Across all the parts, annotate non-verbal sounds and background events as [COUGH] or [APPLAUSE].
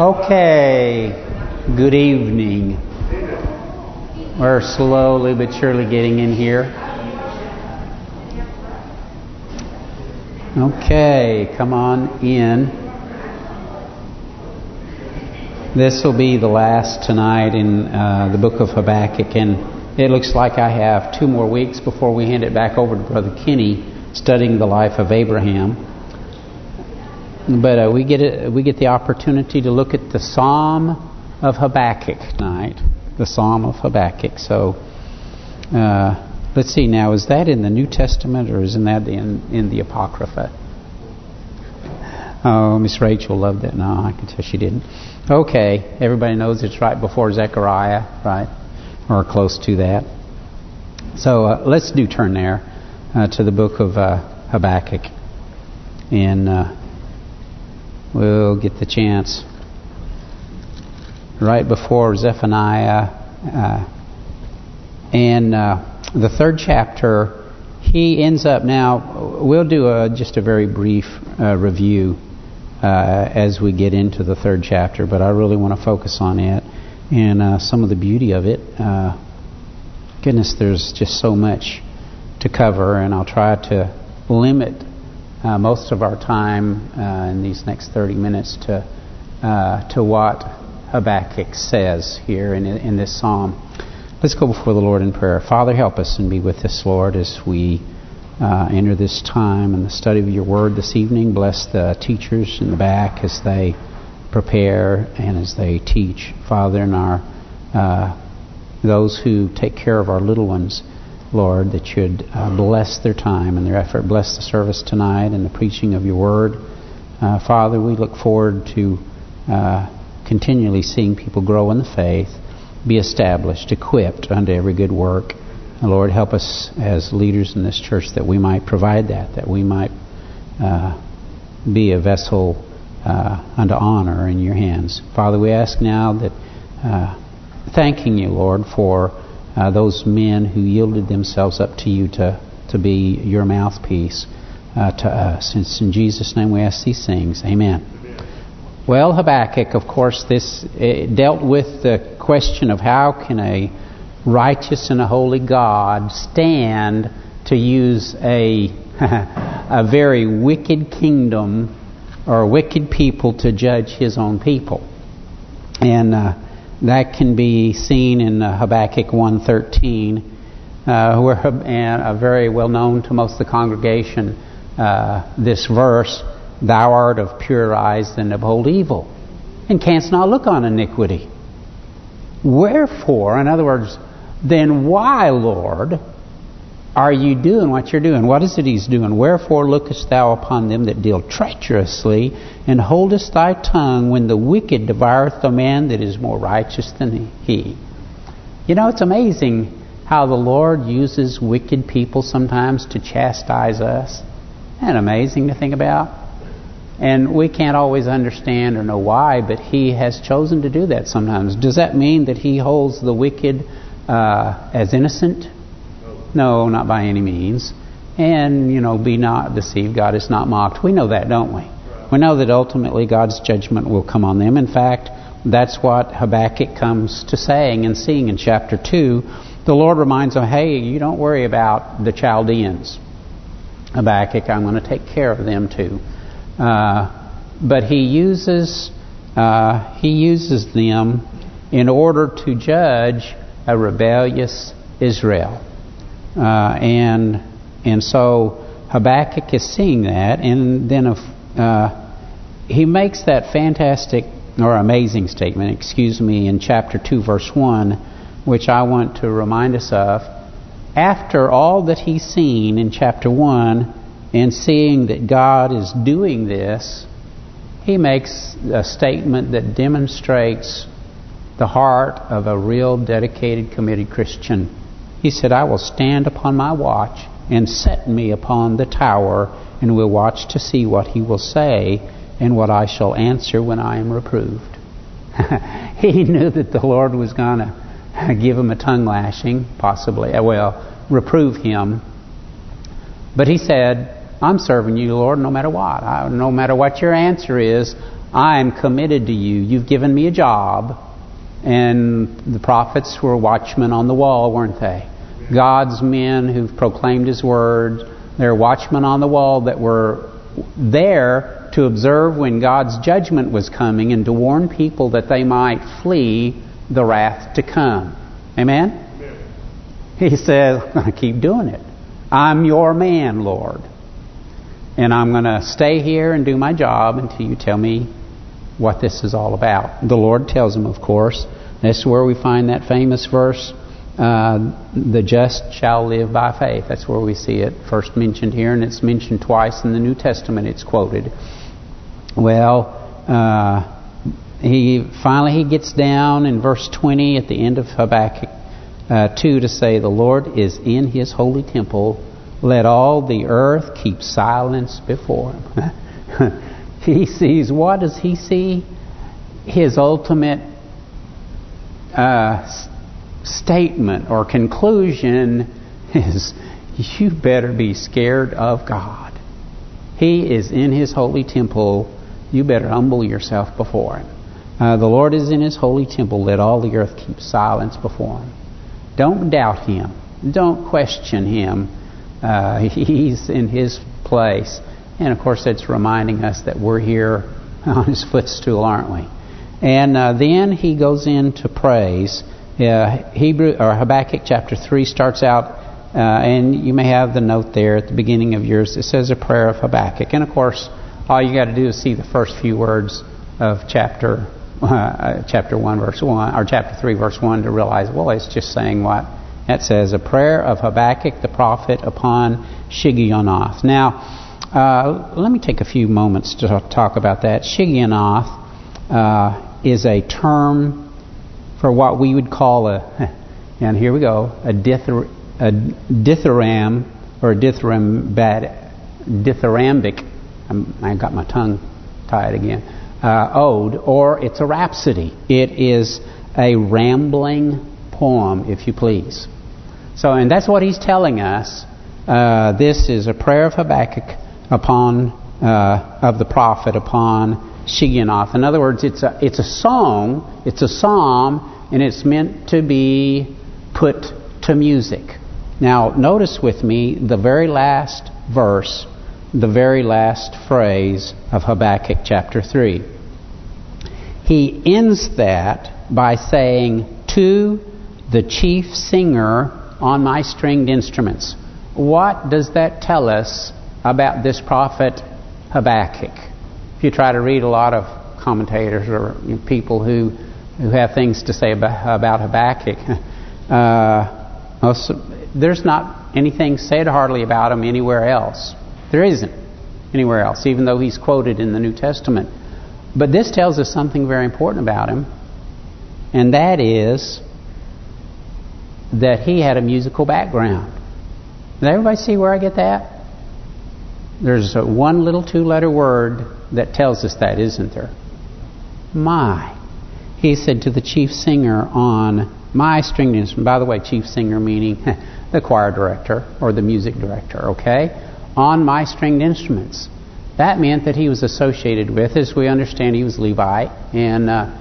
Okay, good evening. We're slowly but surely getting in here. Okay, come on in. This will be the last tonight in uh, the book of Habakkuk, and it looks like I have two more weeks before we hand it back over to Brother Kenny, studying the life of Abraham. But uh, we get it, we get the opportunity to look at the Psalm of Habakkuk tonight, the Psalm of Habakkuk. So uh, let's see now, is that in the New Testament or is that in in the Apocrypha? Oh, Miss Rachel loved that. No, I can tell she didn't. Okay, everybody knows it's right before Zechariah, right? Or close to that. So uh, let's do turn there uh, to the book of uh, Habakkuk. And uh, we'll get the chance. Right before Zephaniah uh, and uh, the third chapter he ends up now we'll do a, just a very brief uh, review uh, as we get into the third chapter but I really want to focus on it and uh, some of the beauty of it. Uh, goodness there's just so much to cover and I'll try to limit uh, most of our time uh, in these next 30 minutes to uh, to what Habakkuk says here in in this psalm. Let's go before the Lord in prayer. Father, help us and be with us, Lord, as we uh, enter this time and the study of your word this evening. Bless the teachers in the back as they prepare and as they teach. Father, and our uh, those who take care of our little ones. Lord, that you'd uh, bless their time and their effort. Bless the service tonight and the preaching of your word. Uh, Father, we look forward to uh, continually seeing people grow in the faith, be established, equipped unto every good work. And Lord, help us as leaders in this church that we might provide that, that we might uh, be a vessel uh, unto honor in your hands. Father, we ask now that, uh, thanking you, Lord, for uh, those men who yielded themselves up to you to to be your mouthpiece uh, to us. It's in Jesus' name we ask these things. Amen. Amen. Well, Habakkuk, of course, this dealt with the question of how can a righteous and a holy God stand to use a [LAUGHS] a very wicked kingdom or wicked people to judge his own people. And uh, that can be seen in Habakkuk 1.13, uh, where and uh, very well known to most of the congregation, uh, this verse, Thou art of pure eyes and of old evil, and canst not look on iniquity. Wherefore, in other words, then why, Lord, are you doing what you're doing? What is it he's doing? Wherefore lookest thou upon them that deal treacherously, and holdest thy tongue when the wicked devoureth the man that is more righteous than he? You know, it's amazing how the Lord uses wicked people sometimes to chastise us. Isn't amazing to think about? And we can't always understand or know why, but He has chosen to do that sometimes. Does that mean that He holds the wicked uh, as innocent? No, not by any means. And, you know, be not deceived. God is not mocked. We know that, don't we? We know that ultimately God's judgment will come on them. In fact, that's what Habakkuk comes to saying and seeing in chapter 2. The Lord reminds them, hey, you don't worry about the Chaldeans. Habakkuk, I'm going to take care of them too. Uh, but he uses uh, he uses them in order to judge a rebellious Israel. Uh, and and so Habakkuk is seeing that, and then uh, he makes that fantastic or amazing statement, excuse me, in chapter 2, verse 1, which I want to remind us of. After all that he's seen in chapter 1, and seeing that God is doing this, he makes a statement that demonstrates the heart of a real dedicated, committed Christian. He said, I will stand upon my watch and set me upon the tower and will watch to see what he will say and what I shall answer when I am reproved. [LAUGHS] he knew that the Lord was going [LAUGHS] to give him a tongue lashing, possibly, uh, well, reprove him. But he said, I'm serving you, Lord, no matter what. I, no matter what your answer is, I am committed to you. You've given me a job. And the prophets were watchmen on the wall, weren't they? God's men who've proclaimed His word. They're watchmen on the wall that were there to observe when God's judgment was coming and to warn people that they might flee the wrath to come. Amen? He says, I'm going to keep doing it. I'm your man, Lord. And I'm going to stay here and do my job until you tell me what this is all about. The Lord tells him, of course. This is where we find that famous verse, uh, the just shall live by faith. That's where we see it first mentioned here, and it's mentioned twice in the New Testament. It's quoted. Well, uh, he finally he gets down in verse 20 at the end of Habakkuk uh, 2 to say, The Lord is in His holy temple. Let all the earth keep silence before Him. [LAUGHS] he sees, what does he see? His ultimate uh, statement or conclusion is, you better be scared of God. He is in His holy temple. You better humble yourself before Him. Uh, the Lord is in His holy temple. Let all the earth keep silence before Him. Don't doubt Him. Don't question Him. Uh, [LAUGHS] he's in His place. And of course, it's reminding us that we're here [LAUGHS] on His footstool, aren't we? And uh, then he goes into praise. Uh, Hebrew or Habakkuk chapter 3 starts out, uh, and you may have the note there at the beginning of yours. It says a prayer of Habakkuk. And of course, all you got to do is see the first few words of chapter [LAUGHS] uh, chapter 1 verse 1 or chapter 3 verse 1 to realize well it's just saying what it says a prayer of Habakkuk the prophet upon Shigionoth now uh, let me take a few moments to talk about that Shigionoth uh, is a term for what we would call a [LAUGHS] and here we go a, dithyr, a dithyram or a dithyrambic dithyrambic I got my tongue tied again uh, ode, or it's a rhapsody. It is a rambling poem, if you please. So, and that's what he's telling us. Uh, this is a prayer of Habakkuk upon uh, of the prophet upon Shigionoth. In other words, it's a it's a song, it's a psalm, and it's meant to be put to music. Now, notice with me the very last verse the very last phrase of Habakkuk chapter 3. He ends that by saying, to the chief singer on my stringed instruments. What does that tell us about this prophet Habakkuk? If you try to read a lot of commentators or people who who have things to say about, about Habakkuk, [LAUGHS] uh, there's not anything said hardly about him anywhere else. There isn't anywhere else, even though he's quoted in the New Testament. But this tells us something very important about him, and that is that he had a musical background. Does everybody see where I get that? There's one little two-letter word that tells us that, isn't there? My. He said to the chief singer on my stringed instrument. By the way, chief singer meaning [LAUGHS] the choir director or the music director, okay? on my stringed instruments. That meant that he was associated with, as we understand, he was Levi. and uh,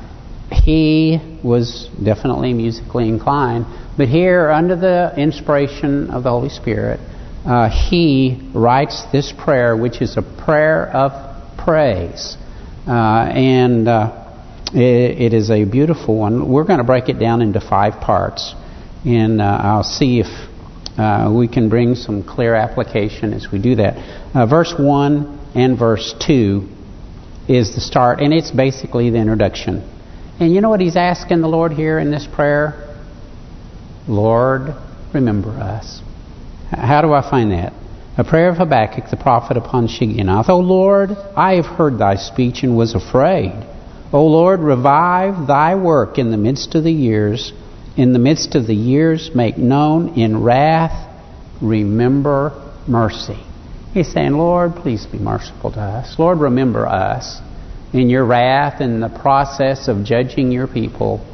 he was definitely musically inclined. But here, under the inspiration of the Holy Spirit, uh, he writes this prayer, which is a prayer of praise. Uh, and uh, it, it is a beautiful one. We're going to break it down into five parts. And uh, I'll see if uh, we can bring some clear application as we do that. Uh, verse 1 and verse 2 is the start, and it's basically the introduction. And you know what he's asking the Lord here in this prayer? Lord, remember us. How do I find that? A prayer of Habakkuk the prophet upon Shigionoth. O Lord, I have heard thy speech and was afraid. O Lord, revive thy work in the midst of the years in the midst of the years make known in wrath, remember mercy. He's saying, Lord, please be merciful to us. Lord, remember us in your wrath in the process of judging your people.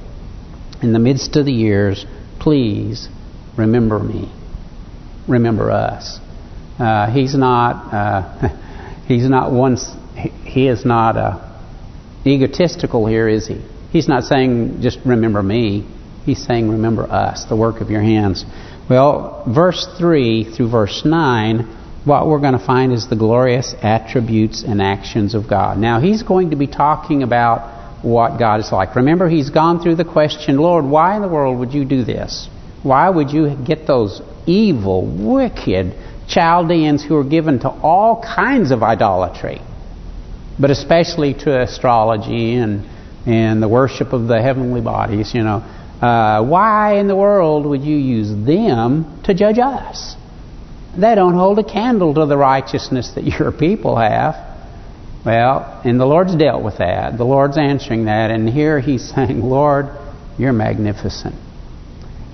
In the midst of the years, please remember me. Remember us. Uh, he's not. Uh, [LAUGHS] he's not one. He is not a egotistical here, is he? He's not saying just remember me. He's saying remember us, the work of your hands. Well, verse 3 through verse 9, what we're going to find is the glorious attributes and actions of God. Now, he's going to be talking about what God is like. Remember, he's gone through the question, Lord, why in the world would you do this? Why would you get those evil, wicked Chaldeans who are given to all kinds of idolatry, but especially to astrology and and the worship of the heavenly bodies, you know. Uh, why in the world would you use them to judge us? They don't hold a candle to the righteousness that [LAUGHS] your people have. Well, and the Lord's dealt with that. The Lord's answering that. And here he's saying, Lord, you're magnificent.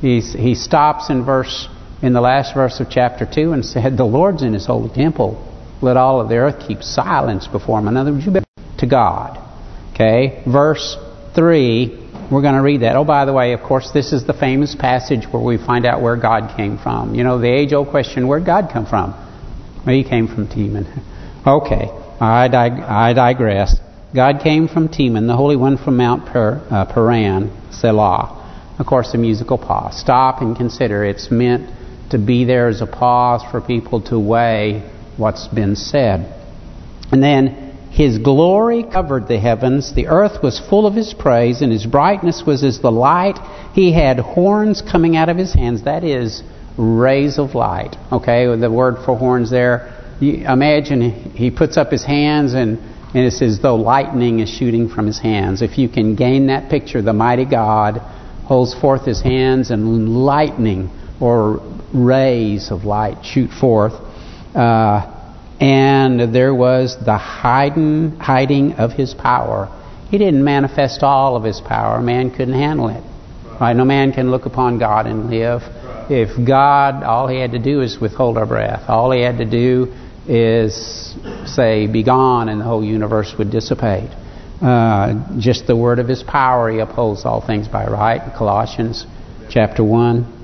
He's, he stops in verse in the last verse of chapter 2 and said, The Lord's in his holy temple. Let all of the earth keep silence before him. In other words, you to God. Okay, verse 3, we're going to read that. Oh, by the way, of course, this is the famous passage where we find out where God came from. You know, the age-old question, where'd God come from? Well, he came from Teman. [LAUGHS] Okay, I, dig I digress. God came from Teman, the Holy One from Mount per uh, Paran, Selah. Of course, a musical pause. Stop and consider. It's meant to be there as a pause for people to weigh what's been said. And then his glory covered the heavens. The earth was full of his praise, and his brightness was as the light. He had horns coming out of his hands. That is rays of light. Okay, the word for horns there. You imagine he puts up his hands, and, and it's as though lightning is shooting from his hands. If you can gain that picture, the mighty God holds forth his hands, and lightning or rays of light shoot forth. Uh, and there was the hiding, hiding of his power. He didn't manifest all of his power. Man couldn't handle it. Right? No man can look upon God and live. If God, all he had to do is withhold our breath. All he had to do is say, be gone, and the whole universe would dissipate. Uh, just the word of his power, he upholds all things by right. Colossians chapter 1.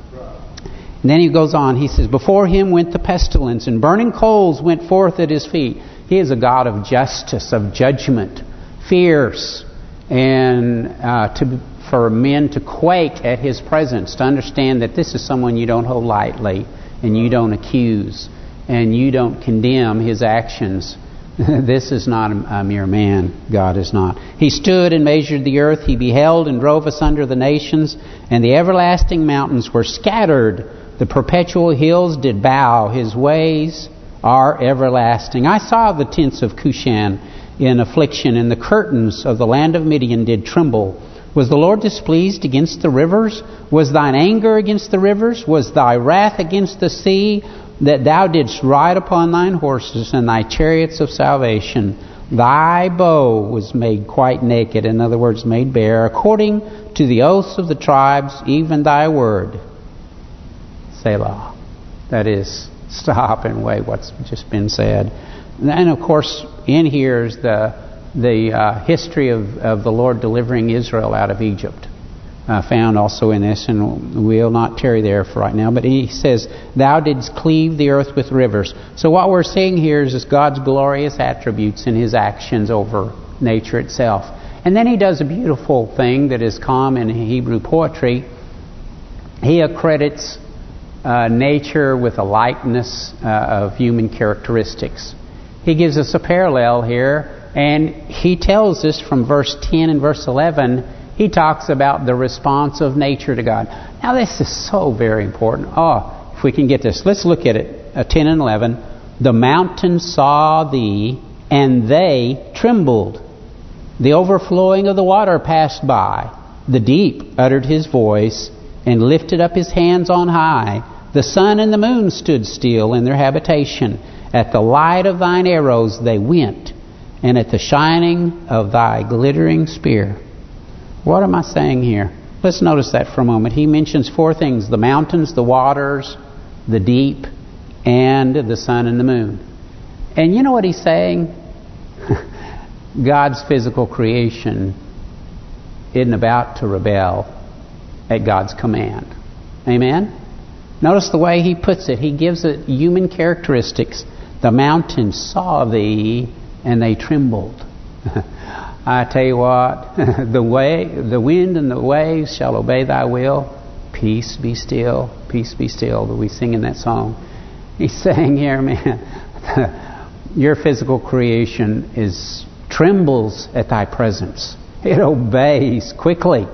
And then he goes on, he says, Before him went the pestilence, and burning coals went forth at his feet. He is a God of justice, of judgment, fierce, and uh, to, for men to quake at his presence, to understand that this is someone you don't hold lightly, and you don't accuse, and you don't condemn his actions. [LAUGHS] this is not a mere man. God is not. He stood and measured the earth. He beheld and drove asunder the nations, and the everlasting mountains were scattered the perpetual hills did bow. His ways are everlasting. I saw the tents of Cushan in affliction, and the curtains of the land of Midian did tremble. Was the Lord displeased against the rivers? Was thine anger against the rivers? Was thy wrath against the sea? That thou didst ride upon thine horses and thy chariots of salvation. Thy bow was made quite naked, in other words, made bare, according to the oaths of the tribes, even thy word Selah. That is, [LAUGHS] stop and weigh what's just been said. And of course, in here is the the uh, history of, of the Lord delivering Israel out of Egypt. Uh, found also in this, and we'll not tarry there for right now. But he says, Thou didst cleave the earth with rivers. So what we're seeing here is God's glorious attributes and His actions over nature itself. And then He does a beautiful thing that is common in Hebrew poetry. He accredits uh, nature with a likeness uh, of human characteristics. He gives us a parallel here, and he tells us from verse 10 and verse 11, he talks about the response of nature to God. Now this is so very important. Oh, if we can get this. Let's look at it, uh, 10 and 11. The mountains saw thee, and they trembled. The overflowing of the water passed by. The deep uttered his voice, and lifted up his hands on high. The sun and the moon stood still in their habitation. At the light of thine arrows they went, and at the shining of thy glittering spear. What am I saying here? Let's notice that for a moment. He mentions four things. The mountains, the waters, the deep, and the sun and the moon. And you know what he's saying? [LAUGHS] God's physical creation isn't about to rebel at God's command. Amen? Notice the way he puts it. He gives it human characteristics. The mountains saw thee, and they trembled. [LAUGHS] I tell you what, [LAUGHS] the way, the wind and the waves shall obey thy will. Peace be still, peace be still. That we sing in that song. He's [LAUGHS] saying here, man, your physical creation is trembles at thy presence. It obeys quickly.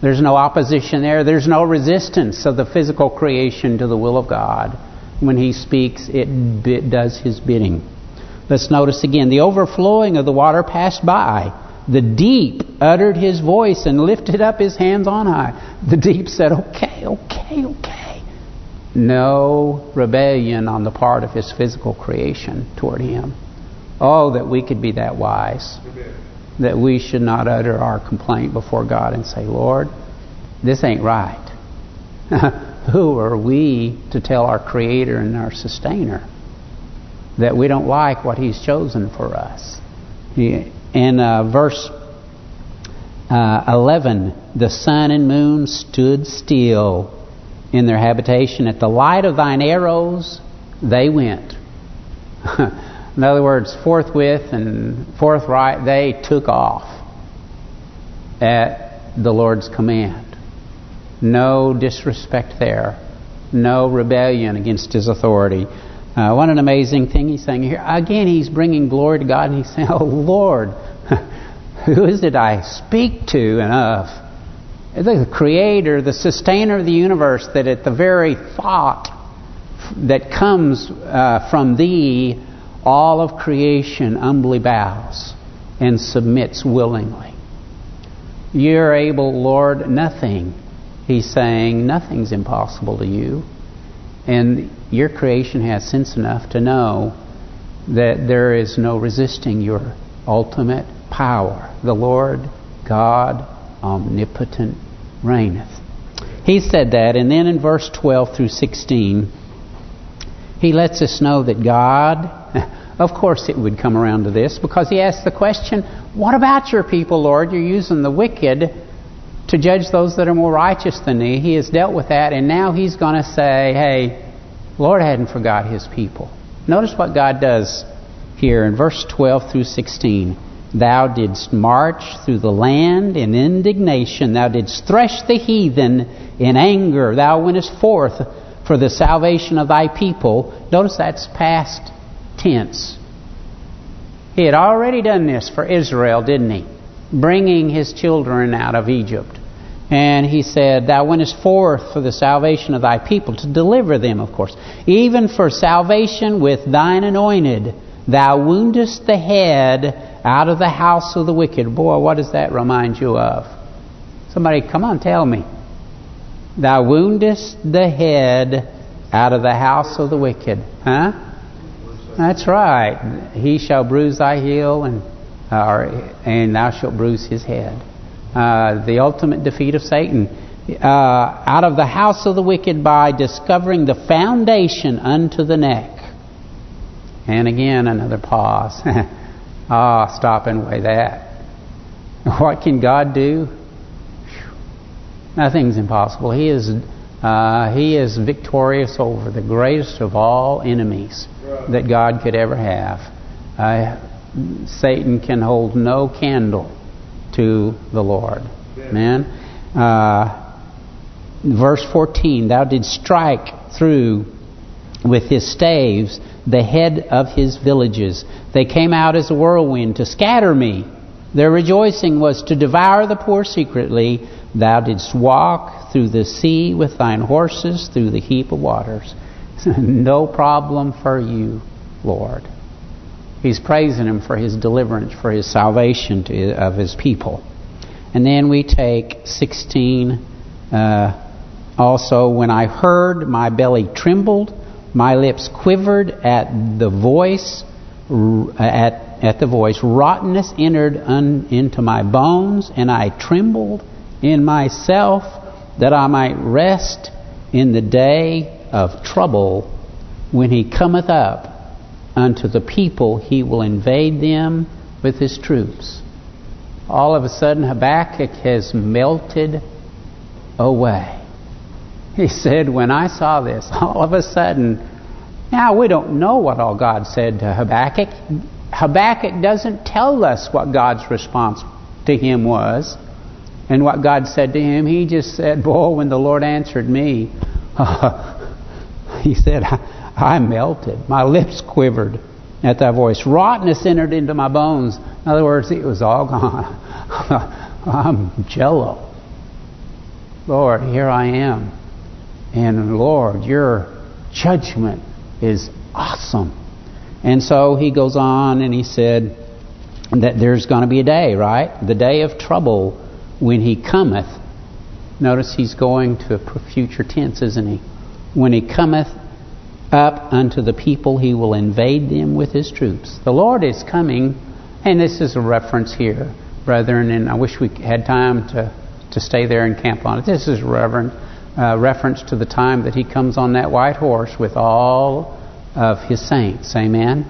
There's no opposition there. There's no resistance of the physical creation to the will of God. When He speaks, it does His bidding. Let's notice again, the overflowing of the water passed by. The deep uttered his voice and lifted up his hands on high. The deep said, okay, okay, okay. No rebellion on the part of his physical creation toward him. Oh, that we could be that wise. That we should not utter our complaint before God and say, Lord, this ain't right. [LAUGHS] Who are we to tell our Creator and our Sustainer that we don't like what He's chosen for us. In uh, verse uh, 11, the sun and moon stood still in their habitation. At the light of thine arrows, they went. [LAUGHS] in other words, forthwith and forthright, they took off at the Lord's command. No disrespect there. No rebellion against His authority. Uh, what an amazing thing he's saying here. Again, he's bringing glory to God, and he's saying, Oh, Lord, [LAUGHS] who is it I speak to and of? The Creator, the Sustainer of the universe, that at the very thought that comes uh, from Thee, all of creation humbly bows and submits willingly. You're able, Lord, nothing. He's saying, nothing's impossible to you. And your creation has sense enough to know that there is no resisting your ultimate power. The Lord God omnipotent reigneth. He said that, and then in verse 12 through 16, he lets us know that God, of course it would come around to this, because he asked the question, what about your people, Lord? You're using the wicked to judge those that are more righteous than thee. He has dealt with that, and now he's going to say, hey, Lord hadn't forgot his people. Notice what God does here in verse 12 through 16. Thou didst march through the land in indignation. Thou didst thresh the heathen in anger. Thou wentest forth for the salvation of thy people. Notice that's past tense. He had already done this for Israel, didn't he? Bringing his children out of Egypt. And he said, Thou wentest forth for the salvation of thy people, to deliver them, of course. Even for salvation with thine anointed, thou woundest the head out of the house of the wicked. Boy, what does that remind you of? Somebody, come on, tell me. Thou woundest the head out of the house of the wicked. Huh? That's right. He shall bruise thy heel, and, uh, and thou shalt bruise his head. Uh, the ultimate defeat of Satan. Uh, out of the house of the wicked by discovering the foundation unto the neck. And again, another pause. [LAUGHS] ah, stop and weigh that. What can God do? Nothing's impossible. He is uh, He is victorious over the greatest of all enemies that God could ever have. Uh, Satan can hold no candle to the Lord. Amen. Uh, verse 14, Thou didst strike through with his staves the head of his villages. They came out as a whirlwind to scatter me. Their rejoicing was to devour the poor secretly. Thou didst walk through the sea with thine horses through the heap of waters. [LAUGHS] no problem for you, Lord. He's praising him for his deliverance, for his salvation to, of his people. And then we take 16, uh, also, when I heard, my belly trembled, my lips quivered at the voice, at at the voice. Rottenness entered into my bones, and I trembled in myself that I might rest in the day of trouble when he cometh up unto the people, he will invade them with his troops. All of a sudden, Habakkuk has melted away. He said, when I saw this, all of a sudden, now we don't know what all God said to Habakkuk. Habakkuk doesn't tell us what God's response to him was and what God said to him. He just said, boy, when the Lord answered me, [LAUGHS] he said, I melted. My lips quivered at that voice. Rottenness entered into my bones. In other words, it was all gone. [LAUGHS] I'm jello. Lord, here I am. And Lord, your judgment is awesome. And so he goes on and he said that there's going to be a day, right? The day of trouble when he cometh. Notice he's going to a future tense, isn't he? When he cometh up unto the people, he will invade them with his troops. The Lord is coming, and this is a reference here, brethren, and I wish we had time to, to stay there and camp on it. This is reverend uh, reference to the time that he comes on that white horse with all of his saints. Amen?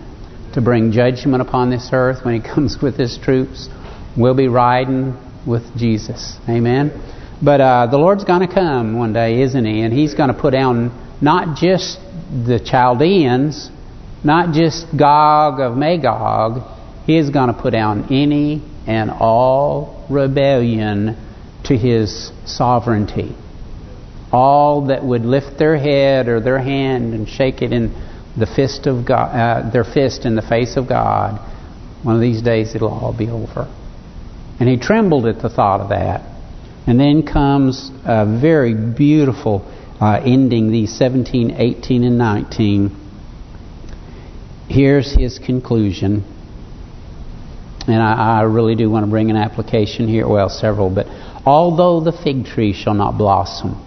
To bring judgment upon this earth when he [LAUGHS] comes with his troops. We'll be riding with Jesus. Amen? But uh, the Lord's going to come one day, isn't he? And he's going to put down not just the Chaldeans, not just Gog of Magog. He is going to put down any and all rebellion to his sovereignty. All that would lift their head or their hand and shake it in the fist of God, uh, their fist in the face of God, one of these days it'll all be over. And he trembled at the thought of that. And then comes a very beautiful uh, ending, these 17, 18, and 19. Here's his conclusion. And I, I really do want to bring an application here, well, several. But although the fig tree shall not blossom,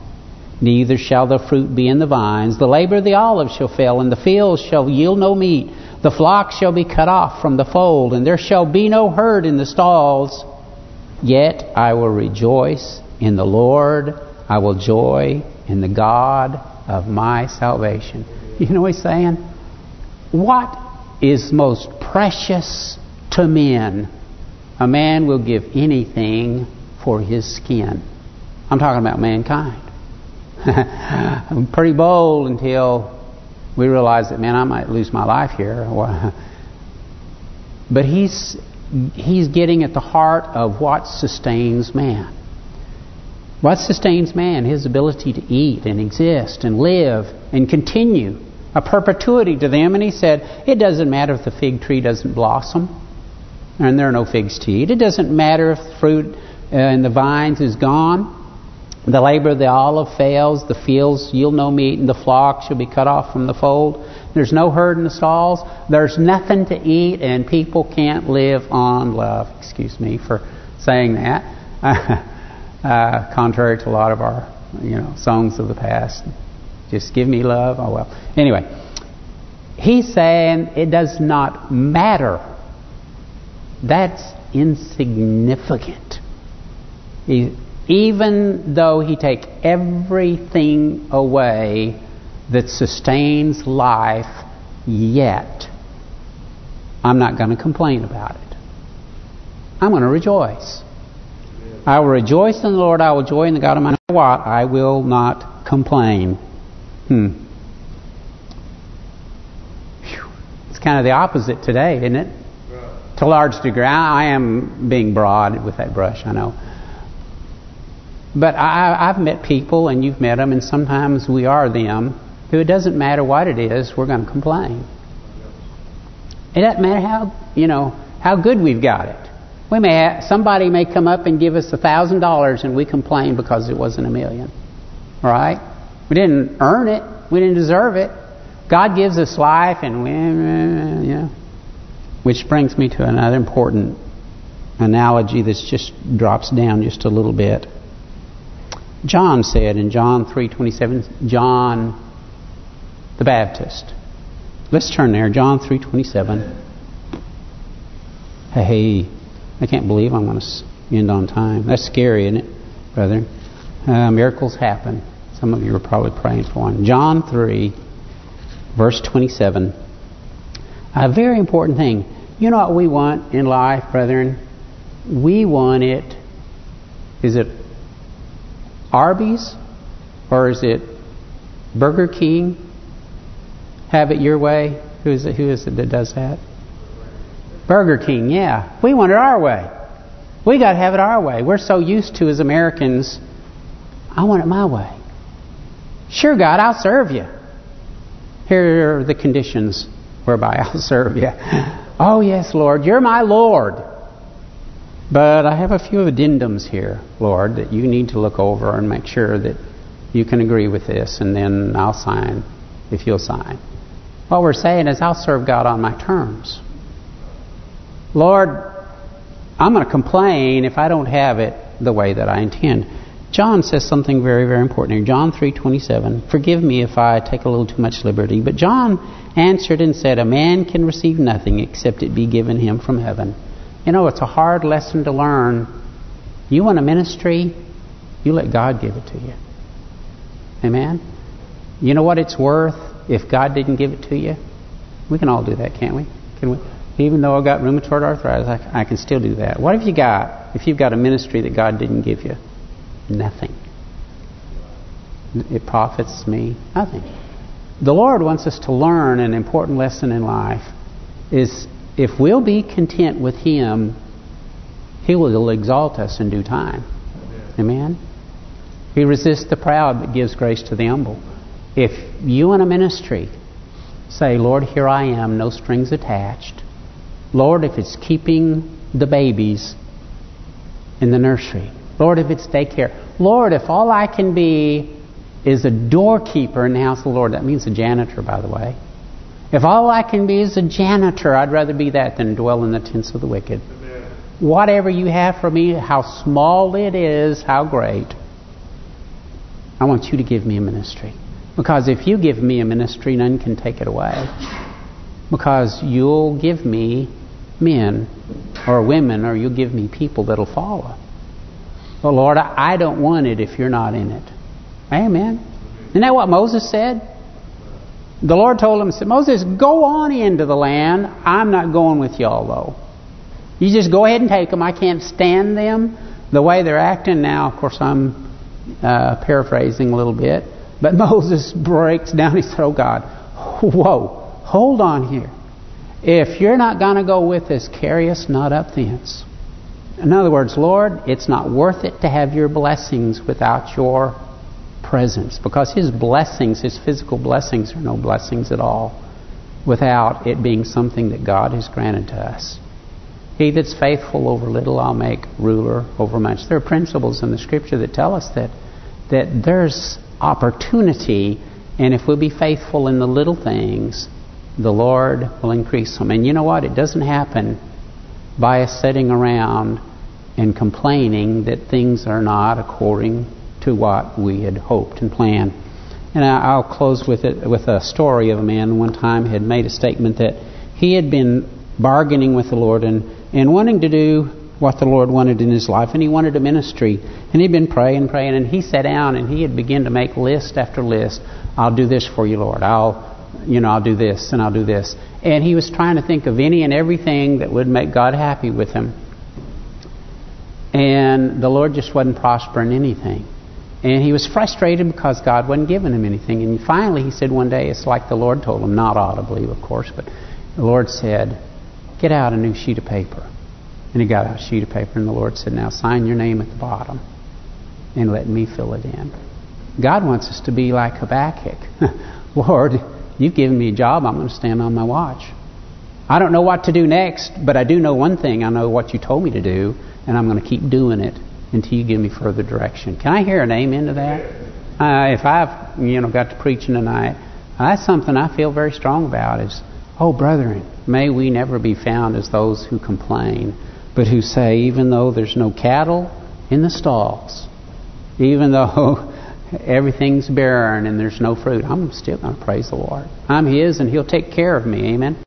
neither shall the fruit be in the vines. The labor of the olive shall fail, and the fields shall yield no meat. The flock shall be cut off from the fold, and there shall be no herd in the stalls. Yet I will rejoice in the Lord. I will joy in the God of my salvation. You know what he's saying? What is most precious to men? A man will give anything for his skin. I'm talking about mankind. I'm pretty bold until we realize that, man, I might lose my life here. But he's he's getting at the heart of what sustains man. What sustains man? His ability to eat and exist and live and continue. A perpetuity to them. And he said, it doesn't matter if the fig tree doesn't blossom and there are no figs to eat. It doesn't matter if the fruit uh, in the vines is gone. The labor of the olive fails, the fields yield no meat, and the flock shall be cut off from the fold. There's no herd in the stalls. There's nothing to eat, and people can't live on love. Excuse me for saying that. [LAUGHS] uh, contrary to a lot of our, you know, songs of the past. Just give me love. Oh well. Anyway, he's saying it does not matter. That's insignificant. He, even though he take everything away that sustains life, yet I'm not going to complain about it. I'm going to rejoice. I will rejoice in the Lord. I will joy in the God of my what? I will not complain. Hmm. Whew. It's kind of the opposite today, isn't it? To a large degree. I am being broad with that brush, I know. But I, I've met people, and you've met them, and sometimes we are them, who it doesn't matter what it is, we're going to complain. It doesn't matter how, you know, how good we've got it. We may have, somebody may come up and give us a thousand dollars and we complain because it wasn't a million. Right? We didn't earn it. We didn't deserve it. God gives us life and we, you know. Which brings me to another important analogy that just drops down just a little bit. John said in John 3.27, John the Baptist. Let's turn there, John 3.27. Hey, I can't believe I'm going to end on time. That's scary, isn't it, brother? Uh, miracles happen. Some of you are probably praying for one. John 3, verse 27. A very important thing. You know what we want in life, brethren? We want it. Is it Arby's or is it Burger King? Have it your way. Who is it? Who is it that does that? Burger King, yeah. We want it our way. We got to have it our way. We're so used to, as Americans, I want it my way. Sure, God, I'll serve you. Here are the conditions whereby [LAUGHS] I'll serve you. Oh, yes, Lord, you're my Lord. But I have a few addendums here, Lord, that you need to look over and make sure that you can agree with this, and then I'll sign if you'll sign. What we're saying is I'll serve God on my terms. Lord, I'm going to complain if I don't have it the way that I intend. John says something very, very important here. John 3.27, Forgive me if I take a little too much liberty. But John answered and said, A man can receive nothing except it be given him from heaven. You know, it's a hard lesson to learn. You want a ministry, you let God give it to you. Amen? You know what it's worth if God didn't give it to you? We can all do that, can't we? Can we? Even though I've got rheumatoid arthritis, I, I can still do that. What have you got if you've got a ministry that God didn't give you? Nothing. It profits me nothing. The Lord wants us to learn an important lesson in life is if we'll be content with Him, He will exalt us in due time. Amen? He resists the proud but gives grace to the humble. If you in a ministry say, Lord, here I am, no strings attached. Lord, if it's keeping the babies in the nursery. Lord, if it's daycare. Lord, if all I can be is a doorkeeper in the house of the Lord. That means a janitor, by the way. If all I can be is a janitor, I'd rather be that than dwell in the tents of the wicked. Amen. Whatever you have for me, how small it is, how great, I want you to give me a ministry. Because if you give me a ministry, none can take it away. Because you'll give me men or women or you'll give me people that'll follow. Well, Lord, I don't want it if you're not in it. Amen. Isn't that what Moses said? The Lord told him, said, Moses, go on into the land. I'm not going with y'all, though. You just go ahead and take them. I can't stand them the way they're acting now. Of course, I'm uh, paraphrasing a little bit. But [LAUGHS] Moses breaks down. He said, oh, God, whoa, hold on here. If you're not going to go with us, carry us not up thence. In other words, Lord, it's not worth it to have your blessings without your presence. Because His blessings, His physical blessings, are no blessings at all without it being something that God has granted to us. He that's faithful over little I'll make ruler over much. There are principles in the Scripture that tell us that that there's opportunity, and if we'll be faithful in the little things, the Lord will increase them. And you know what? It doesn't happen by us sitting around and complaining that things are not according to what we had hoped and planned. And I'll close with it with a story of a man one time had made a statement that he had been bargaining with the Lord and, and wanting to do what the Lord wanted in his life, and he wanted a ministry. And he'd been praying, praying, and he sat down and he had begun to make list after list. I'll do this for you, Lord. I'll, you know, I'll do this and I'll do this. And he was trying to think of any and everything that would make God happy with him. And the Lord just wasn't prospering anything. And he was frustrated because God wasn't giving him anything. And finally he said one day, it's like the Lord told him, not audibly, of course, but the Lord said, get out a new sheet of paper. And he got out a sheet of paper, and the Lord said, now sign your name at the bottom and let me fill it in. God wants us to be like Habakkuk. [LAUGHS] Lord, you've given me a job, I'm going to stand on my watch. I don't know what to do next, but I do know one thing. I know what you told me to do, and I'm going to keep doing it until you give me further direction. Can I hear an amen to that? Uh, if I've you know got to preaching tonight, that's something I feel very strong about is, oh, brethren, may we never be found as those who complain, but who say, even though there's no cattle in the stalls, even though [LAUGHS] everything's barren and there's no fruit, I'm still going to praise the Lord. I'm His and He'll take care of me. Amen.